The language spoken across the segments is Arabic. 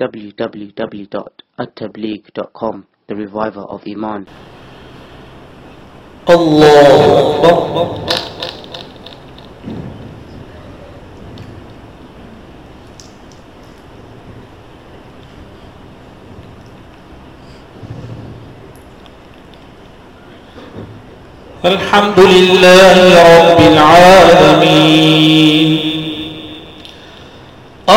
www.attableek.com The Reviver of Iman الله أكبر الحمد لله رب العالمين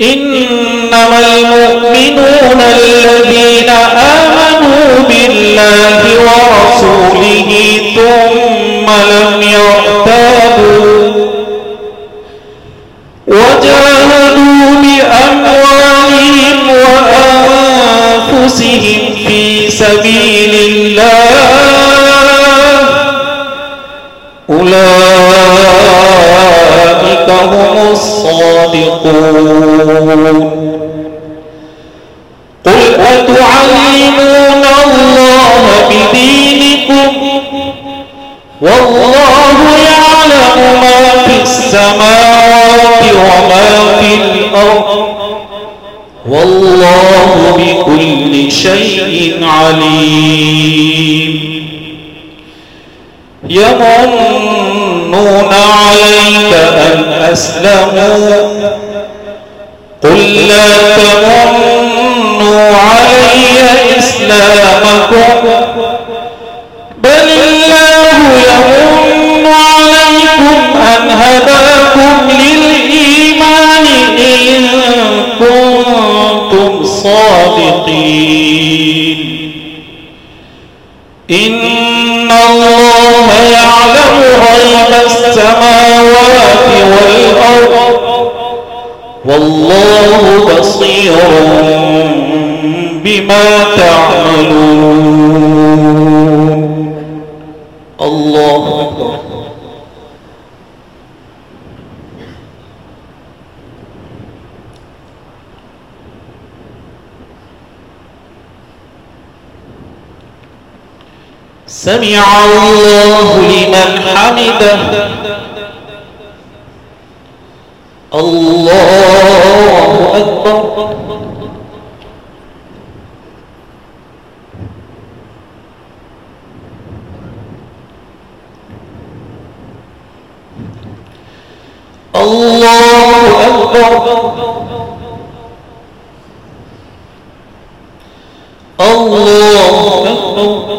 إنما المؤمنون الذين آمنوا بالله ورسوله ثم لم يرتابوا سبيل الله. أولئك هم الصادقون. قل أتعلمون الله بدينكم والله يعلم ما في السماوات وما في الأرض. والله بكل شيء عليم يمنون عليك أن أسلموا قل لا تمنوا علي إسلامكم والله بصير بما تعملون. الله سمع الله لمن حمده. الله أكبر. الله أكبر الله أكبر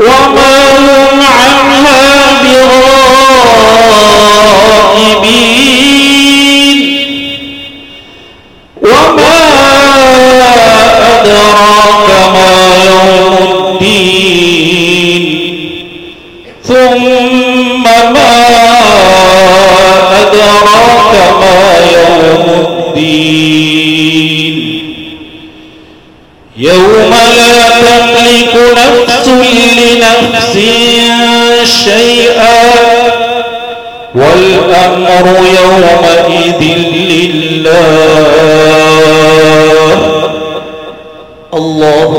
وما هم عنها بغائبين. وما أدراك ما يوم الدين. نفسي شيئا والأمر يومئذ لله. الله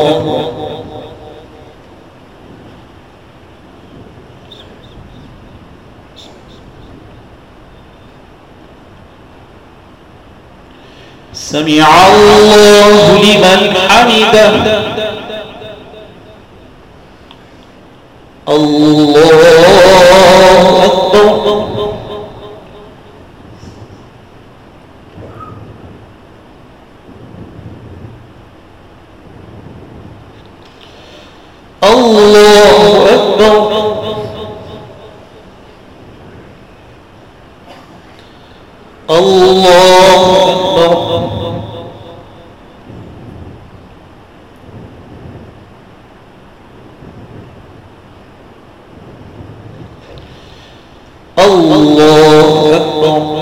سمع الله لمن حمده. الله أكبر. الله أكبر الله أكبر الله أكبر